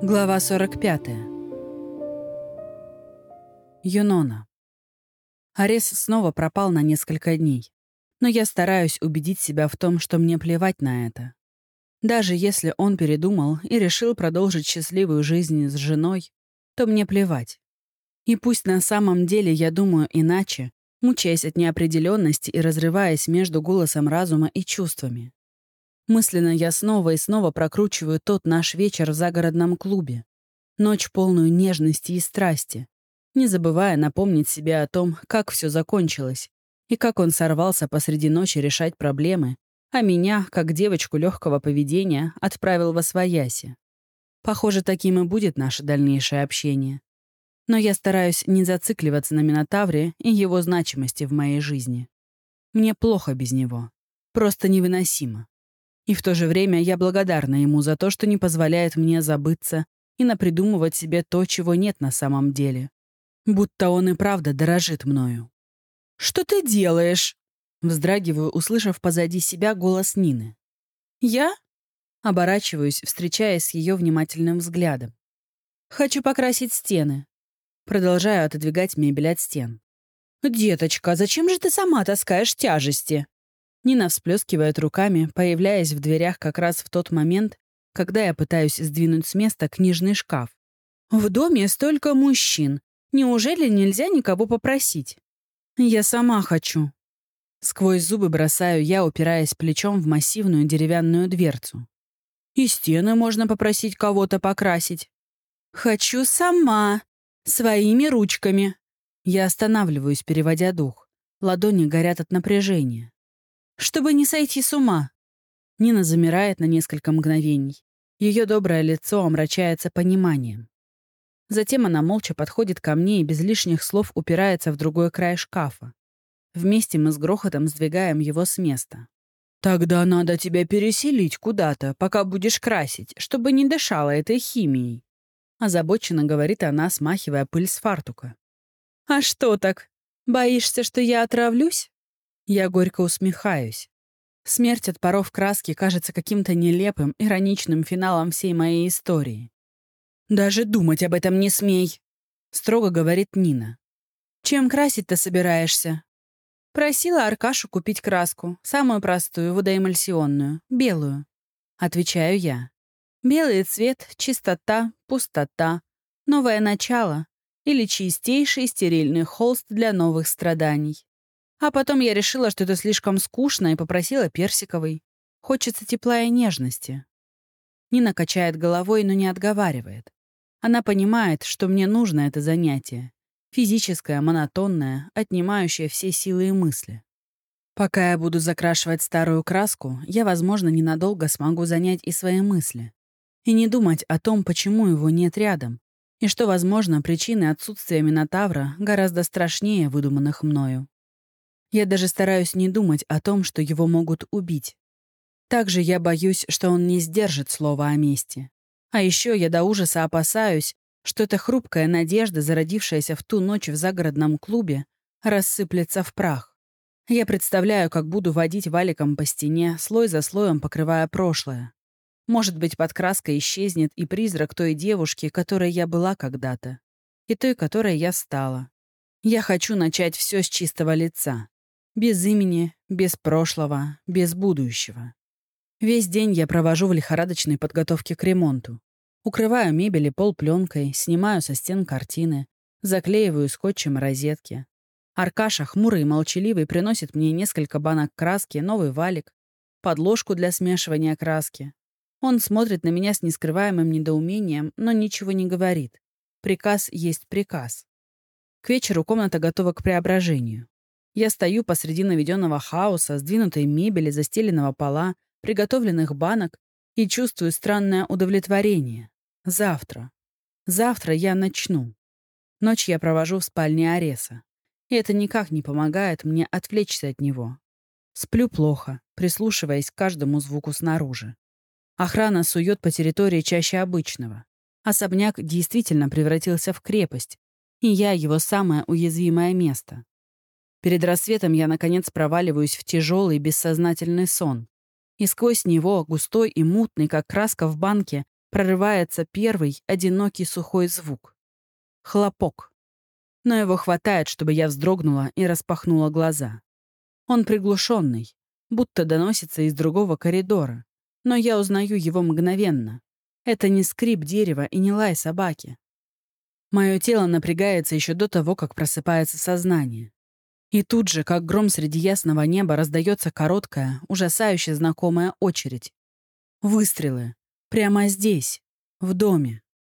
Глава 45. Юнона. Арес снова пропал на несколько дней. Но я стараюсь убедить себя в том, что мне плевать на это. Даже если он передумал и решил продолжить счастливую жизнь с женой, то мне плевать. И пусть на самом деле я думаю иначе, мучаясь от неопределенности и разрываясь между голосом разума и чувствами. Мысленно я снова и снова прокручиваю тот наш вечер в загородном клубе. Ночь полную нежности и страсти, не забывая напомнить себе о том, как все закончилось, и как он сорвался посреди ночи решать проблемы, а меня, как девочку легкого поведения, отправил во свояси. Похоже, таким и будет наше дальнейшее общение. Но я стараюсь не зацикливаться на Минотавре и его значимости в моей жизни. Мне плохо без него. Просто невыносимо. И в то же время я благодарна ему за то, что не позволяет мне забыться и напридумывать себе то, чего нет на самом деле. Будто он и правда дорожит мною. «Что ты делаешь?» Вздрагиваю, услышав позади себя голос Нины. «Я?» Оборачиваюсь, встречаясь с ее внимательным взглядом. «Хочу покрасить стены». Продолжаю отодвигать мебель от стен. «Деточка, зачем же ты сама таскаешь тяжести?» Нина всплескивает руками, появляясь в дверях как раз в тот момент, когда я пытаюсь сдвинуть с места книжный шкаф. «В доме столько мужчин. Неужели нельзя никого попросить?» «Я сама хочу». Сквозь зубы бросаю я, упираясь плечом в массивную деревянную дверцу. «И стены можно попросить кого-то покрасить». «Хочу сама. Своими ручками». Я останавливаюсь, переводя дух. Ладони горят от напряжения чтобы не сойти с ума. Нина замирает на несколько мгновений. Ее доброе лицо омрачается пониманием. Затем она молча подходит ко мне и без лишних слов упирается в другой край шкафа. Вместе мы с грохотом сдвигаем его с места. «Тогда надо тебя переселить куда-то, пока будешь красить, чтобы не дышала этой химией», озабоченно говорит она, смахивая пыль с фартука. «А что так? Боишься, что я отравлюсь?» Я горько усмехаюсь. Смерть от паров краски кажется каким-то нелепым, ироничным финалом всей моей истории. «Даже думать об этом не смей!» — строго говорит Нина. «Чем красить-то собираешься?» «Просила Аркашу купить краску, самую простую, водоэмульсионную, белую». Отвечаю я. «Белый цвет, чистота, пустота, новое начало или чистейший стерильный холст для новых страданий. А потом я решила, что это слишком скучно, и попросила персиковый. Хочется тепла и нежности. Нина качает головой, но не отговаривает. Она понимает, что мне нужно это занятие. Физическое, монотонное, отнимающее все силы и мысли. Пока я буду закрашивать старую краску, я, возможно, ненадолго смогу занять и свои мысли. И не думать о том, почему его нет рядом, и что, возможно, причины отсутствия Минотавра гораздо страшнее выдуманных мною. Я даже стараюсь не думать о том, что его могут убить. Также я боюсь, что он не сдержит слова о мести. А еще я до ужаса опасаюсь, что эта хрупкая надежда, зародившаяся в ту ночь в загородном клубе, рассыплется в прах. Я представляю, как буду водить валиком по стене, слой за слоем покрывая прошлое. Может быть, под краской исчезнет и призрак той девушки, которой я была когда-то, и той, которой я стала. Я хочу начать все с чистого лица. Без имени, без прошлого, без будущего. Весь день я провожу в лихорадочной подготовке к ремонту. Укрываю мебель и пол пленкой, снимаю со стен картины, заклеиваю скотчем розетки. Аркаша, хмурый и молчаливый, приносит мне несколько банок краски, новый валик, подложку для смешивания краски. Он смотрит на меня с нескрываемым недоумением, но ничего не говорит. Приказ есть приказ. К вечеру комната готова к преображению. Я стою посреди наведенного хаоса, сдвинутой мебели, застеленного пола, приготовленных банок и чувствую странное удовлетворение. Завтра. Завтра я начну. Ночь я провожу в спальне Ареса. И это никак не помогает мне отвлечься от него. Сплю плохо, прислушиваясь к каждому звуку снаружи. Охрана сует по территории чаще обычного. Особняк действительно превратился в крепость, и я его самое уязвимое место. Перед рассветом я, наконец, проваливаюсь в тяжелый бессознательный сон. И сквозь него, густой и мутный, как краска в банке, прорывается первый, одинокий сухой звук. Хлопок. Но его хватает, чтобы я вздрогнула и распахнула глаза. Он приглушенный, будто доносится из другого коридора. Но я узнаю его мгновенно. Это не скрип дерева и не лай собаки. Мое тело напрягается еще до того, как просыпается сознание. И тут же, как гром среди ясного неба, раздается короткая, ужасающе знакомая очередь. Выстрелы. Прямо здесь, в доме.